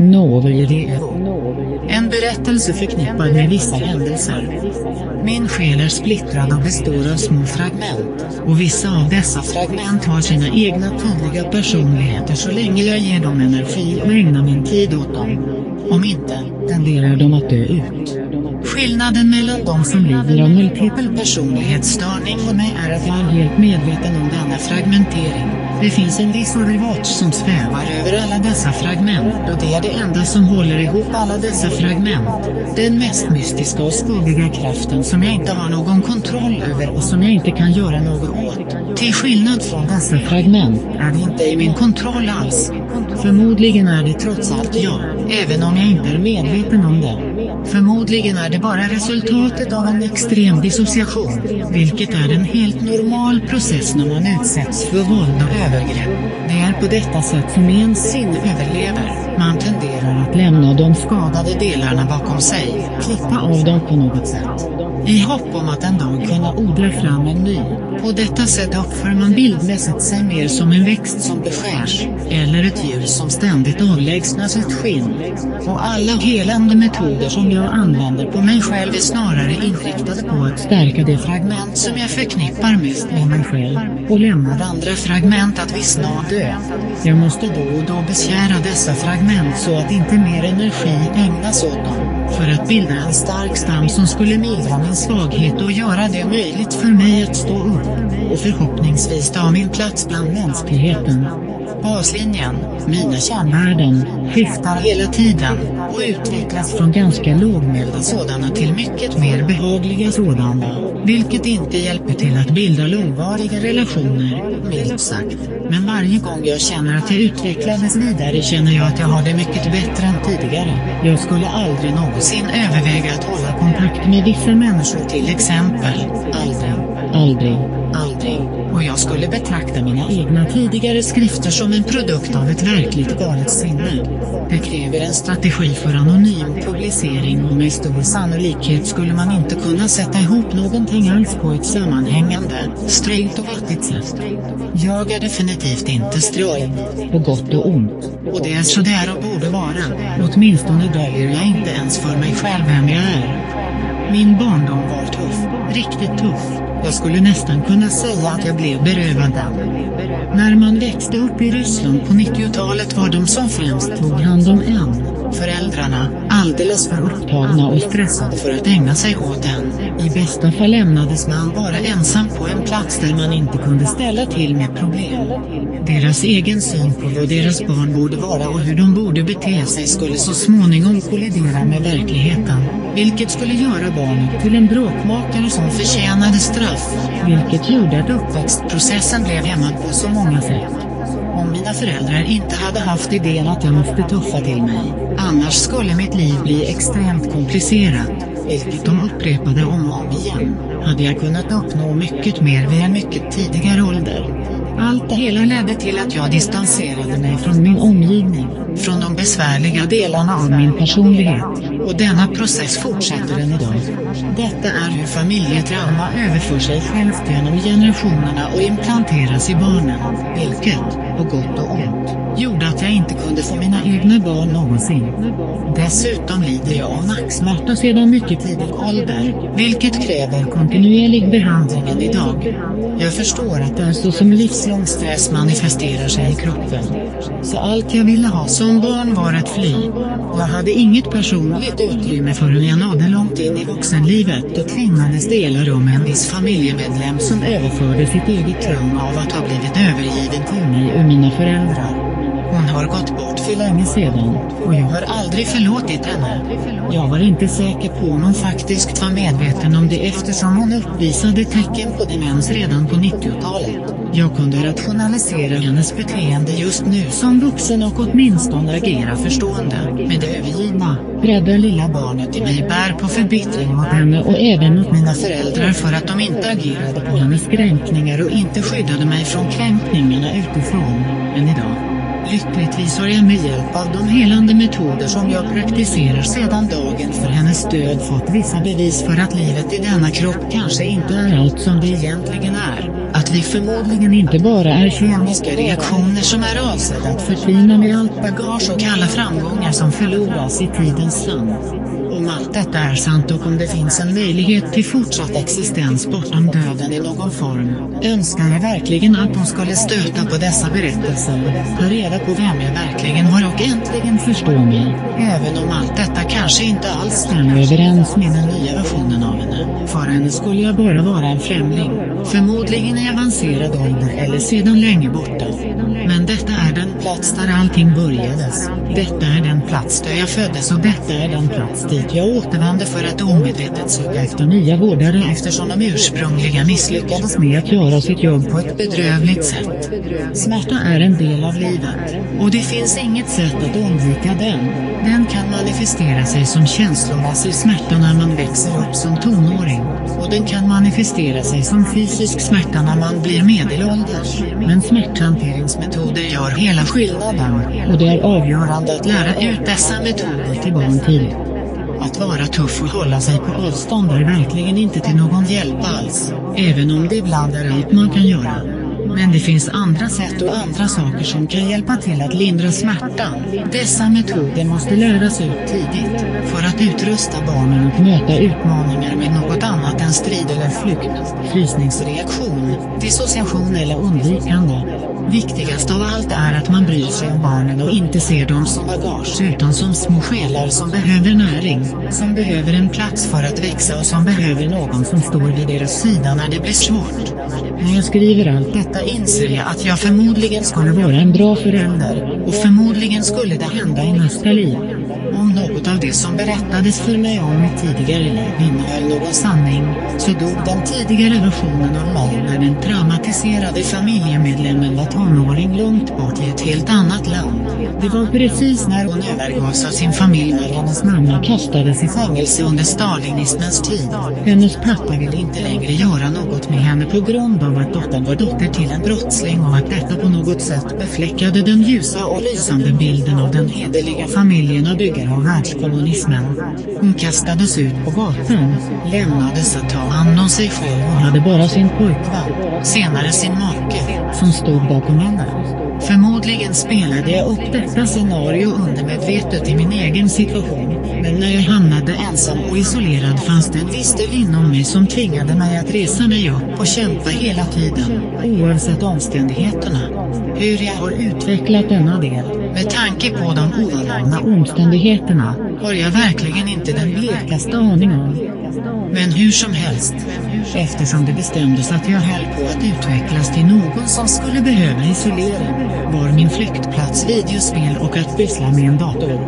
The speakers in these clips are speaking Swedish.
Novojedeo. En berättelse förknippad med vissa händelser. Min själ är splittrad och består av små fragment, och vissa av dessa fragment har sina egna tydliga personligheter så länge jag ger dem energi och ägnar min tid åt dem. Om inte, tenderar de att dö ut. Skillnaden mellan de som lider av multipel personlighetsstörning och mig är att jag är helt medveten om denna fragmentering. Det finns en viss derivat som svävar över alla dessa fragment och det är det enda som håller ihop alla dessa fragment. Den mest mystiska och skuggiga kraften som jag inte har någon kontroll över och som jag inte kan göra något åt. Till skillnad från dessa fragment är det inte i min kontroll alls. Förmodligen är det trots allt jag, även om jag inte är medveten om det. Förmodligen är det bara resultatet av en extrem dissociation, vilket är en helt normal process när man utsätts för våld och övergrepp. Det är på detta sätt som ens sinne överlever. Man tenderar att lämna de skadade delarna bakom sig, klippa av dem på något sätt. I hopp om att en dag kunna odla fram en ny. På detta sätt uppför man bildmässigt sig mer som en växt som beskärs, eller ett djur som ständigt avlägsnar sitt skinn. Och alla helande metoder som jag använder på mig själv är snarare inriktade på att stärka det fragment som jag förknippar mest med mig själv, och lämnar andra fragment att vissna och dö. Jag måste då och då beskära dessa fragment så att inte mer energi ägnas åt dem för att bilda en stark stam som skulle mildra min svaghet och göra det möjligt för mig att stå upp, och förhoppningsvis ta min plats bland mänskligheten. Baslinjen, mina kärnvärden, skiftar hela tiden, och utvecklas från ganska lågmälda sådana till mycket mer behagliga sådana, vilket inte hjälper till att bilda långvariga relationer, milt sagt. Men varje gång jag känner att jag utvecklades vidare känner jag att jag har det mycket bättre än tidigare. Jag skulle aldrig någonsin överväga att hålla kontakt med vissa människor till exempel. Aldrig. Aldrig. Aldrig. Och jag skulle betrakta mina egna tidigare skrifter som en produkt av ett verkligt galet sinne. Det kräver en strategi för anonym publicering och med stor sannolikhet skulle man inte kunna sätta ihop någonting alls på ett sammanhängande, strängt och vettigt sätt. Jag är definitivt inte ströj. På gott och ont. Och det är så där och borde vara. Åtminstone döljer jag inte ens för mig själv vem jag är. Min barndom var tuff, riktigt tuff. Jag skulle nästan kunna säga att jag blev berövad den. När man växte upp i Ryssland på 90-talet var de som främst tog hand om en, föräldrarna, alldeles för upptagna och stressade för att ägna sig åt en. I bästa fall lämnades man bara ensam på en plats där man inte kunde ställa till med problem. Deras egen syn på vad deras barn borde vara och hur de borde bete sig skulle så småningom kollidera med verkligheten, vilket skulle göra barnet till en bråkmakare som förtjänade straff, vilket gjorde att uppväxtprocessen blev hämmad på så många sätt. Om mina föräldrar inte hade haft idén att jag måste tuffa till mig, annars skulle mitt liv bli extremt komplicerat, vilket de upprepade om och om igen, hade jag kunnat uppnå mycket mer vid en mycket tidigare ålder. Allt det hela ledde till att jag distanserade mig från min omgivning, från de besvärliga delarna av min personlighet, och denna process fortsätter än idag. Detta är hur familjetrauma överför sig självt genom generationerna och implanteras i barnen, vilket, och gott och ont, gjorde att jag inte kunde få mina egna barn någonsin. Dessutom lider jag av nacksmärta sedan mycket tidig ålder, vilket kräver kontinuerlig behandling än idag. Jag förstår att det är så som livslång stress manifesterar sig i kroppen. Så allt jag ville ha som barn var att fly. Jag hade inget personligt utrymme förrän jag nådde långt in i vuxenlivet och tvingades dela rum med en viss familjemedlem som överförde sitt eget trauma av att ha blivit övergiven till mig och mina föräldrar. Hon har gått bort för länge sedan, och jag har aldrig förlåtit henne. Jag var inte säker på om hon faktiskt var medveten om det eftersom hon uppvisade tecken på demens redan på 90-talet. Jag kunde rationalisera hennes beteende just nu som vuxen och åtminstone agera förstående. Men det övergivna, rädda lilla barnet i mig bär på förbittring mot henne och även mot mina föräldrar för att de inte agerade på hennes kränkningar och inte skyddade mig från kränkningarna utifrån, än idag. Lyckligtvis har jag med hjälp av de helande metoder som jag praktiserar sedan dagen för hennes död fått vissa bevis för att livet i denna kropp kanske inte är allt som det egentligen är. Att vi förmodligen inte bara är kemiska reaktioner som är avsedda att förtvina med allt bagage och alla framgångar som förloras i tidens sand. Om allt detta är sant och om det finns en möjlighet till fortsatt existens bortom döden i någon form, önskar jag verkligen att de skulle stöta på dessa berättelser, ta reda på vem jag verkligen var och äntligen förstå mig, även om allt detta kanske inte alls stämmer överens med den nya versionen av henne. För henne skulle jag bara vara en främling, förmodligen i avancerad ålder eller sedan länge borta. Men detta är plats där allting börjades. Detta är den plats där jag föddes och detta är den plats dit jag återvände för att omedvetet söka efter nya vårdare eftersom de ursprungliga misslyckades med att göra sitt jobb på ett bedrövligt sätt. Smärta är en del av livet. Och det finns inget sätt att undvika den. Den kan manifestera sig som känslomässig smärta när man växer upp som tonåring. Och den kan manifestera sig som fysisk smärta när man blir medelålders. Men smärthanteringsmetoder gör hela skillnaden. Och det är avgörande att lära ut dessa metoder till barn tidigt. Att vara tuff och hålla sig på avstånd är verkligen inte till någon hjälp alls, även om det ibland är allt man kan göra. Men det finns andra sätt och andra saker som kan hjälpa till att lindra smärtan. Dessa metoder måste läras ut tidigt, för att utrusta barnen att möta utmaningar med något annat än strid eller flykt, frysningsreaktion, dissociation eller undvikande. Viktigast av allt är att man bryr sig om barnen och inte ser dem som bagage utan som små själar som behöver näring, som behöver en plats för att växa och som behöver någon som står vid deras sida när det blir svårt. När jag skriver allt detta inser jag att jag förmodligen skulle vara en bra förälder, och förmodligen skulle det hända i nästa liv. Om något av det som berättades för mig om mitt tidigare liv innehöll någon sanning, så dog den tidigare versionen av mig när den traumatiserade familjemedlemmen var tonåring långt bort i ett helt annat land. Det var precis när hon övergavs av sin familj när hennes mamma kastades i fängelse under stalinismens tid. Hennes pappa ville inte längre göra något med henne på grund av att dottern var dotter till en brottsling och att detta på något sätt befläckade den ljusa och lysande bilden av den hederliga familjen och byggare av världskommunismen. Hon kastades ut på gatan, lämnades att ta hand om sig själv. Och hade bara sin pojkvän, senare sin make, som stod bakom henne. Förmodligen spelade jag upp detta scenario undermedvetet i min egen situation, men när jag hamnade ensam och isolerad fanns det en viss del inom mig som tvingade mig att resa mig upp och kämpa hela tiden, oavsett omständigheterna. Hur jag har utvecklat denna del, med tanke på de ovana omständigheterna, har jag verkligen inte den blekaste aning om. Men hur som helst, eftersom det bestämdes att jag höll på att utvecklas till någon som skulle behöva isolering, var min flyktplats videospel och att pyssla med en dator.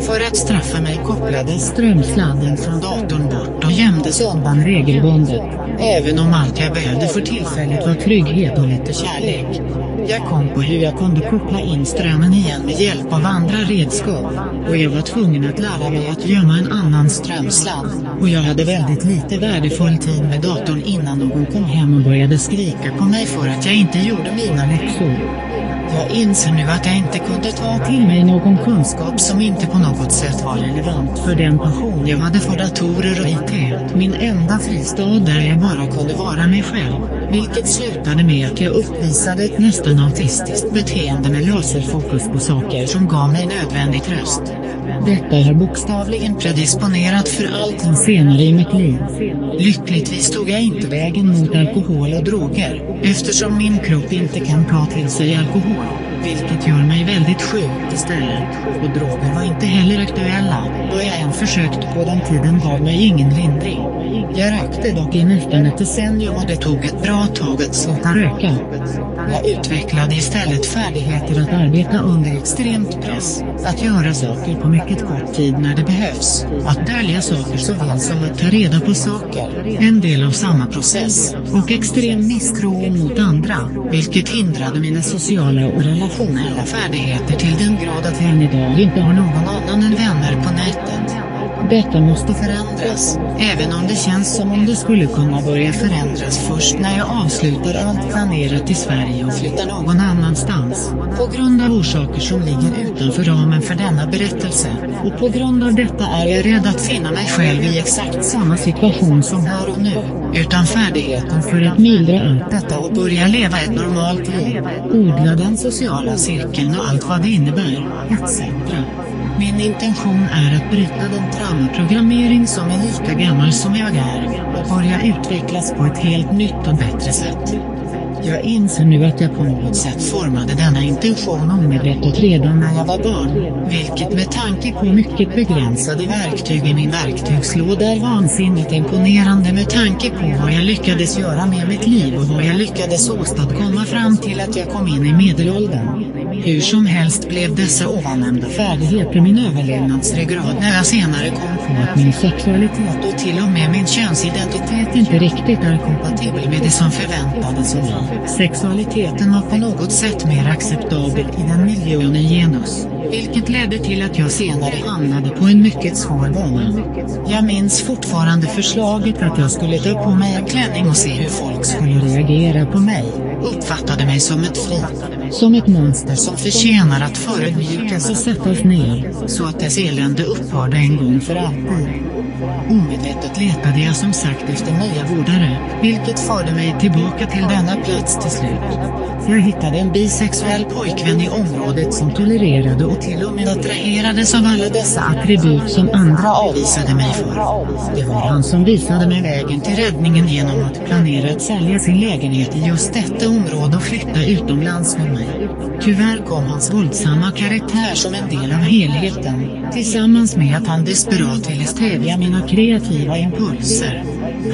För att straffa mig kopplades strömsladden från datorn bort och gömdes undan regelbundet, även om allt jag behövde för tillfället var trygghet och lite kärlek. Jag kom på hur jag kunde koppla in strömmen igen med hjälp av andra redskap, och jag var tvungen att lära mig att gömma en annan strömsladd, och jag hade väldigt lite värdefull tid med datorn innan någon kom hem och började skrika på mig för att jag inte gjorde mina läxor. Jag inser nu att jag inte kunde ta till mig någon kunskap som inte på något sätt var relevant för den passion jag hade för datorer och IT. Min enda fristad där jag bara kunde vara mig själv. Vilket slutade med att jag uppvisade ett nästan autistiskt beteende med laserfokus på saker som gav mig nödvändig tröst. Detta är bokstavligen predisponerat för allting senare i mitt liv. Lyckligtvis tog jag inte vägen mot alkohol och droger, eftersom min kropp inte kan ta till sig alkohol, vilket gör mig väldigt sjuk istället. Och droger var inte heller aktuella, då jag än försökt på den tiden gav mig ingen lindring. Jag rökte dock i nästan ett decennium och det tog ett bra tag att sluta röka. Jag utvecklade istället färdigheter att arbeta under extremt press, att göra saker på mycket kort tid när det behövs, att dölja saker såväl som att ta reda på saker, en del av samma process, och extrem misstro mot andra, vilket hindrade mina sociala och relationella färdigheter till den grad att jag än idag inte har någon annan än vänner på nätet. Detta måste förändras, även om det känns som om det skulle kunna börja förändras först när jag avslutar allt planerat i Sverige och flyttar någon annanstans. På grund av orsaker som ligger utanför ramen för denna berättelse, och på grund av detta är jag rädd att finna mig själv i exakt samma situation som här och nu, utan färdigheten för att mildra allt detta och börja leva ett normalt liv, odla den sociala cirkeln och allt vad det innebär, etc. Min intention är att bryta den traumaprogrammering som är lika gammal som jag är, och börja utvecklas på ett helt nytt och bättre sätt. Jag inser nu att jag på något sätt formade denna intention omedvetet redan när jag var barn, vilket med tanke på mycket begränsade verktyg i min verktygslåda är vansinnigt imponerande med tanke på vad jag lyckades göra med mitt liv och vad jag lyckades åstadkomma fram till att jag kom in i medelåldern. Hur som helst blev dessa ovannämnda färdigheter min överlevnadsryggrad när jag senare kom på att min sexualitet och till och med min könsidentitet inte riktigt är kompatibel med det som förväntades av mig. Sexualiteten var på något sätt mer acceptabel i den miljön i genus, vilket ledde till att jag senare hamnade på en mycket svår bana. Jag minns fortfarande förslaget att jag skulle ta på mig en klänning och se hur folk skulle reagera på mig, uppfattade mig som ett fri, som ett monster som förtjänar att förödmjukas och sättas ner, så att dess elände upphörde en gång för alltid. Omedvetet letade jag som sagt efter nya vårdare, vilket förde mig tillbaka till denna plats till slut. Jag hittade en bisexuell pojkvän i området som tolererade och till och med attraherades av alla dessa attribut som andra avvisade mig för. Det var han som visade mig vägen till räddningen genom att planera att sälja sin lägenhet i just detta område och flytta utomlands med mig. Tyvärr kom hans våldsamma karaktär som en del av helheten, tillsammans med att han desperat ville stävja mina kreativa impulser.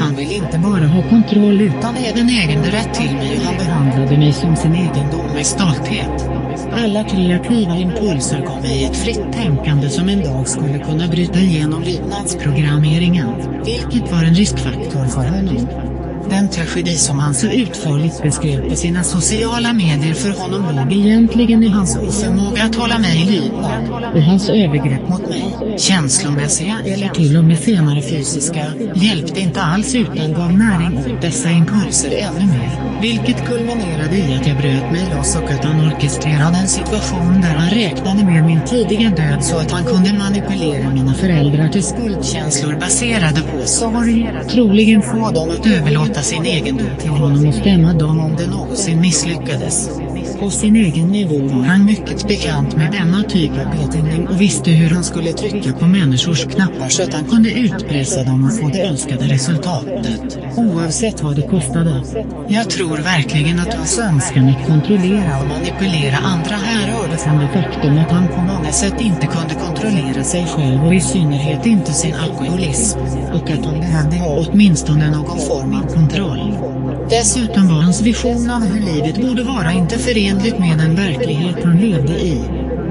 Han ville inte bara ha kontroll utan även äganderätt till mig och han behandlade mig som sin egendom med stolthet. Alla kreativa impulser kom i ett fritt tänkande som en dag skulle kunna bryta igenom lydnadsprogrammeringen, vilket var en riskfaktor för honom. Den tragedi som han så utförligt beskrev på sina sociala medier för honom låg egentligen i hans oförmåga att hålla mig i lydnad, och hans övergrepp mot mig, känslomässiga eller till och med senare fysiska, hjälpte inte alls utan gav näring åt dessa impulser ännu mer, vilket kulminerade i att jag bröt mig loss och att han orkestrerade en situation där han räknade med min tidiga död så att han kunde manipulera mina föräldrar till skuldkänslor baserade på sorg, troligen få dem att överlåta sin egendom till honom och stämma dem om det någonsin misslyckades. På sin egen nivå var han mycket bekant med denna typ av betedning och visste hur han skulle trycka på människors knappar så att han kunde utpressa dem och få det önskade resultatet, oavsett vad det kostade. Jag tror verkligen att hans önskan att kontrollera och manipulera andra härrörde från det faktum att han på många sätt inte kunde kontrollera sig själv och i synnerhet inte sin alkoholism, och att han behövde ha åtminstone någon form av kontroll. Dessutom var hans vision av hur livet borde vara inte förenligt med den verklighet han levde i.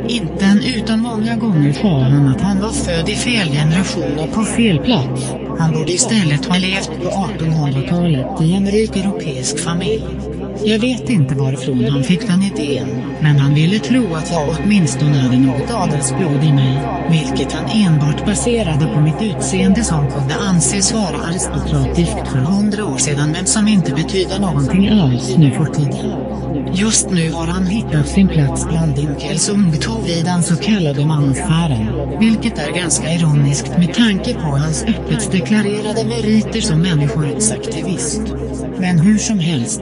Inte en utan många gånger sa han att han var född i fel generation och på fel plats. Han borde istället ha levt på 1800-talet i en rik europeisk familj. Jag vet inte varifrån han fick den idén, men han ville tro att jag åtminstone hade något adelsblod i mig, vilket han enbart baserade på mitt utseende som kunde anses vara aristokratiskt för hundra år sedan men som inte betyder någonting alls nu för tiden. Just nu har han hittat sin plats bland Dinkels ungtog vid den så kallade mansfären, vilket är ganska ironiskt med tanke på hans öppet deklarerade meriter som människorättsaktivist. Men hur som helst.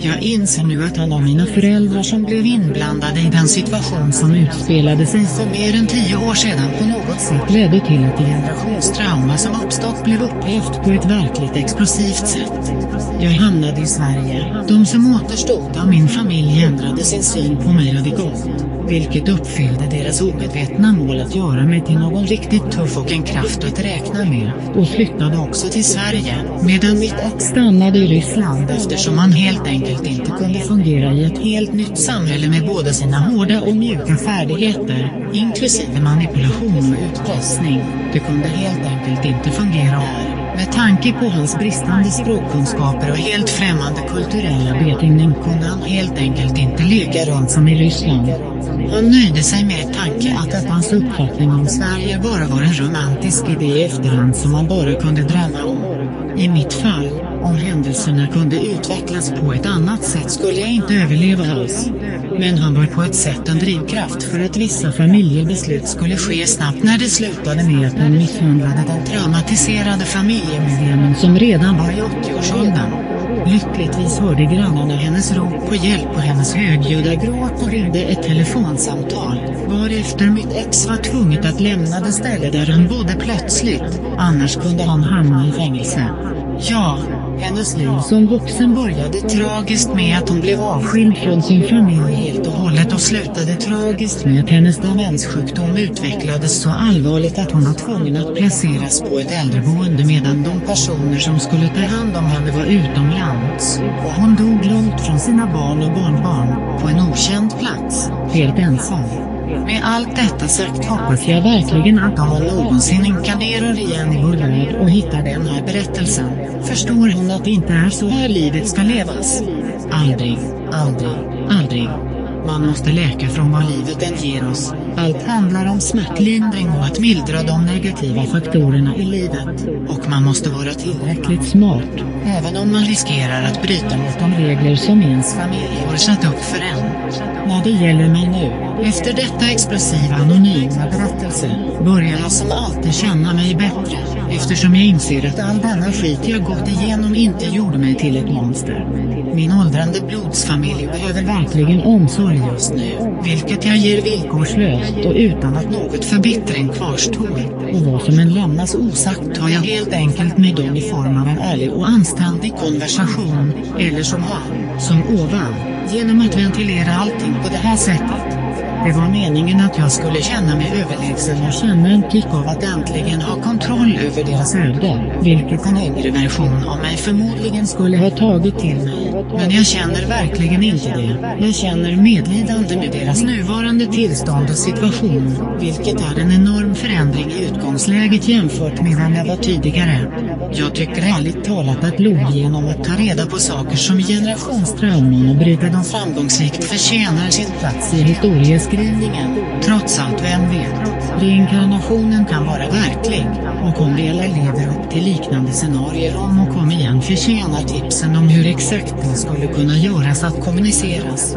Jag inser nu att han och mina föräldrar som blev inblandade i den situation som utspelade sig för mer än tio år sedan på något sätt ledde till att det generationstrauma som uppstått blev upphävt på ett verkligt explosivt sätt. Jag hamnade i Sverige. De som återstod av min familj ändrade sin syn på mig radikalt, vilket uppfyllde deras omedvetna mål att göra mig till någon riktigt tuff och en kraft att räkna med, och flyttade också till Sverige, medan mitt ex stannade i Ryssland eftersom han helt enkelt inte kunde fungera i ett helt nytt samhälle med båda sina hårda och mjuka färdigheter, inklusive manipulation och utpressning. Det kunde helt enkelt inte fungera här. Med tanke på hans bristande språkkunskaper och helt främmande kulturella betingning kunde han helt enkelt inte leka runt som i Ryssland. Han nöjde sig med tanke att Eppans uppfattning om Sverige bara var en romantisk idé i efterhand som han bara kunde drömma om. I mitt fall, om händelserna kunde utvecklas på ett annat sätt skulle jag inte överleva alls. Men han var på ett sätt en drivkraft för att vissa familjebeslut skulle ske snabbt när det slutade med att han misshandlade den traumatiserade familjemedlemmen som redan var i 80-årsåldern. Lyckligtvis hörde grannarna hennes rop på hjälp och hennes högljudda gråt och ringde ett telefonsamtal, varefter mitt ex var tvunget att lämna det ställe där han bodde plötsligt, annars kunde han hamna i fängelse. Ja, hennes liv. Som vuxen började tragiskt med att hon blev avskild från sin familj. Helt och hållet och slutade tragiskt med att hennes demenssjukdom utvecklades så allvarligt att hon var tvungen att placeras på ett äldreboende medan de personer som skulle ta hand om henne var utomlands. Och hon dog långt från sina barn och barnbarn, på en okänd plats, helt ensam. Med allt detta sagt hoppas jag verkligen att om hon någonsin inkarnerar igen i vår värld och hittar den här berättelsen, förstår hon att det inte är så här livet ska levas. Aldrig, aldrig, aldrig. Man måste läka från vad livet än ger oss. Allt handlar om smärtlindring och att mildra de negativa faktorerna i livet. Och man måste vara tillräckligt smart, även om man riskerar att bryta mot de regler som ens familj har satt upp för en. När det gäller mig nu, efter detta explosiva anonyma berättelse, börjar jag som alltid känna mig bättre, eftersom jag inser att all denna skit jag gått igenom inte gjorde mig till ett monster. Min åldrande blodsfamilj behöver verkligen omsorg just nu, vilket jag ger villkorslöst och utan att något förbittring kvarstår. Och vad som än lämnas osagt tar jag helt enkelt med dem i form av en ärlig och anständig konversation, eller som han, som ovan, genom att ventilera allting på det här sättet. Det var meningen att jag skulle känna mig överlägsen och känna en kick av att äntligen ha kontroll över deras öde, vilket en yngre version av mig förmodligen skulle ha tagit till mig. Men jag känner verkligen inte det. Jag känner medlidande med deras nuvarande tillstånd och situation, vilket är en enorm förändring i utgångsläget jämfört med vad jag var tidigare. Jag tycker ärligt talat att log genom att ta reda på saker som generationstrauman och bryta dem framgångsrikt förtjänar sin plats i beskrivningen, Trots allt vem vet, reinkarnationen kan vara verklig, och om vi alla lever upp till liknande scenarier om och om igen förtjänar tipsen om hur exakt det skulle kunna göras att kommuniceras.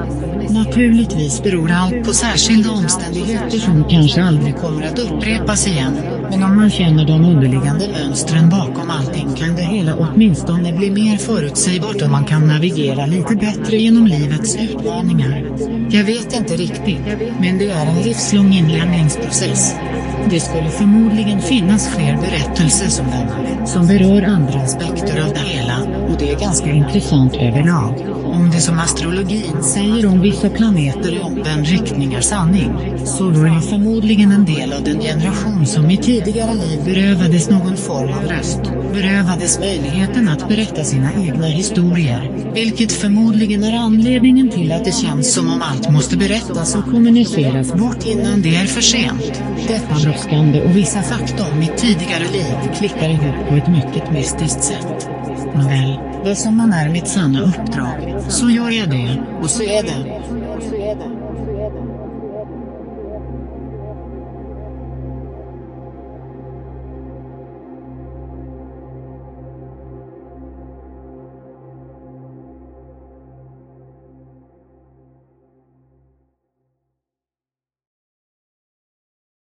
Naturligtvis beror allt på särskilda omständigheter som kanske aldrig kommer att upprepas igen, men om man känner de underliggande mönstren bakom allting kan det hela åtminstone bli mer förutsägbart och man kan navigera lite bättre genom livets utmaningar. Jag vet inte riktigt, men det är en livslång inlärningsprocess. Det skulle förmodligen finnas fler berättelser som denna, som berör andra aspekter av det hela, och det är ganska intressant överlag. Om det som astrologin säger om vissa planeter i omvänd riktning är sanning, så var jag förmodligen en del av den generation som i tidigare liv berövades någon form av röst, berövades möjligheten att berätta sina egna historier, vilket förmodligen är anledningen till att det känns som om allt måste berättas och kommuniceras bort innan det är för sent. Detta brådskande och vissa fakta om mitt tidigare liv klickar ihop på ett mycket mystiskt sätt. Nåväl, det som man är mitt sanna uppdrag, så gör jag det, och så är det.